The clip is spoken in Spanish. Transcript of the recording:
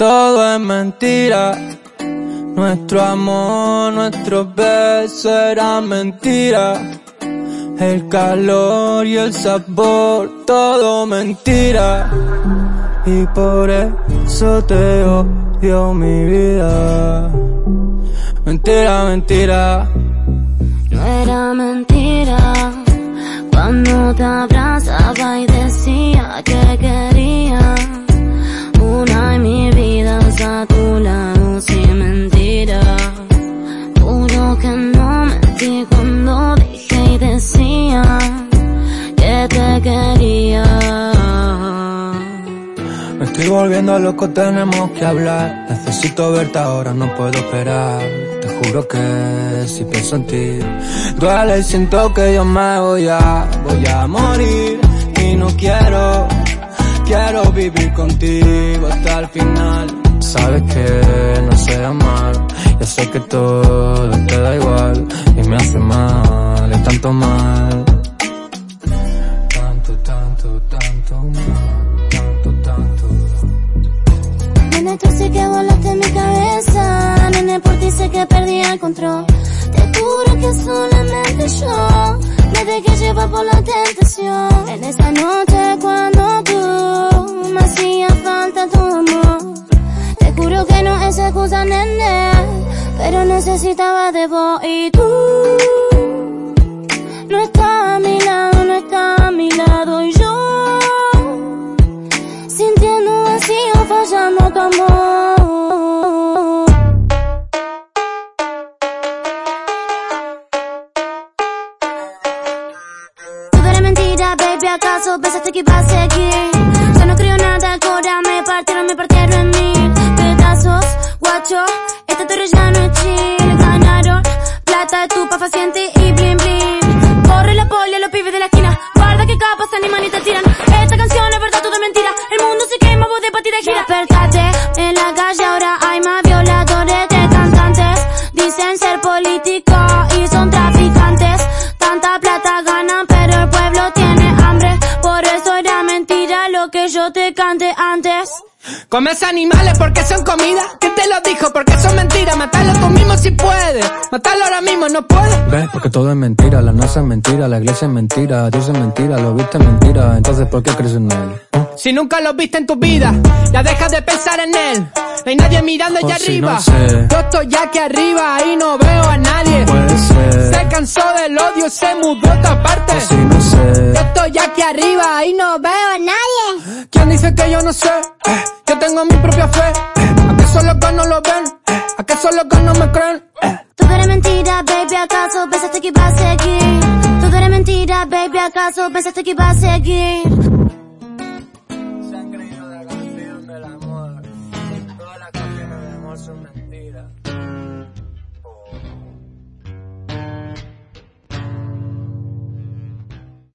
todo es mentira. Nuestro amor, nuestros besos eran mentira. El calor y el sabor, todo mentira. Y por eso te odio mi vida. Mentira, mentira. No era mentira cuando te abrazaba Estoy volviendo loco, tenemos que hablar. Necesito verte ahora, no puedo esperar. Te juro que si pienso en ti, duele y siento que yo me voy a, voy a morir. Y no quiero, quiero vivir contigo hasta el final. Sabes que no sé amar, ya sé que todo te da igual. Y me hace mal, es tanto mal. Tanto, tanto, tanto mal, Que volaste mi cabeza. Nene, por ti sé que perdí el control. Te juro que solamente yo me dejé llevar por la tentación. En esa noche cuando tú me hacía falta tu amor. Te juro que no es excusa, nene, pero necesitaba de vos y tú. Fallando tu amor. Mentira, baby, ¿acaso pensaste que iba a seguir? Ya no creo nada, ahora me partieron, me partieron en mil pedazos, guacho, esta torre ya no es chill, ganaron plata, estupa, faciente y en la calle ahora hay más violadores que cantantes, dicen ser políticos y son traficantes. Tanta plata ganan, pero el pueblo tiene hambre. Por eso era mentira lo que yo te cante antes. Comes animales porque son comida. ¿Quién te lo dijo? Porque son mentiras. Matalo tú mismo si puedes. Matalo ahora mismo, no puedes. Ves, porque todo es mentira. La NASA es mentira, la iglesia es mentira, Dios es mentira, lo viste es mentira. Entonces, ¿por qué crees en él? Si nunca lo viste en tu vida, ya dejas de pensar en él. No hay nadie mirando allá Oh, si arriba. no sé. Yo estoy aquí arriba y no veo a nadie. Puede ser, Se cansó del odio, se mudó a otra parte. o si no sé. Yo estoy aquí arriba y no veo a nadie. ¿Quién dice que yo no sé? Eh, tengo mi propia fe. ¿A qué son los no lo ven? ¿A son los no me creen? Todo era mentira, baby, ¿acaso pensaste que iba a seguir? Todo era mentira, baby, ¿acaso pensaste que iba a seguir?